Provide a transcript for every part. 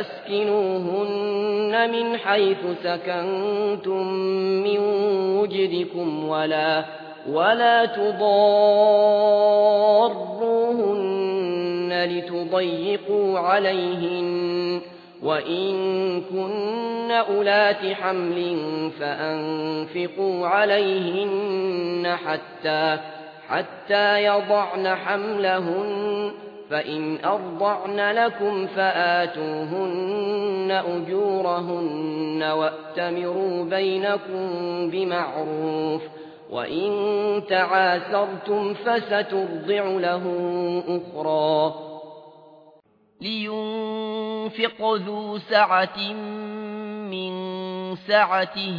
أسكنوهن من حيث سكنتم من وجدكم ولا ولا تضاروهن لتضيقوا عليهن. وإن كن أولات حمل فأنفقوا عليهن حتى حتى يضعن حملهن. فإن أرضعن لكم فآتوهن أجورهن وأتمروا بينكم بمعروف وإن تعاسرتم فسترضع له أخرى. لينفق ذو سعة من سعته.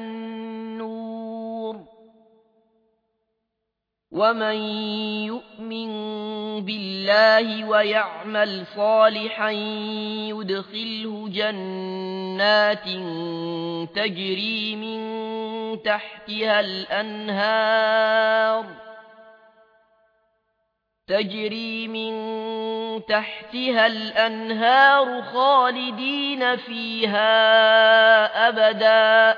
ومن يؤمن بالله ويعمل صالحا يدخله جنات تجري من تحتها الأنهار تجري من تحتها الأنهار خالدين فيها أبدا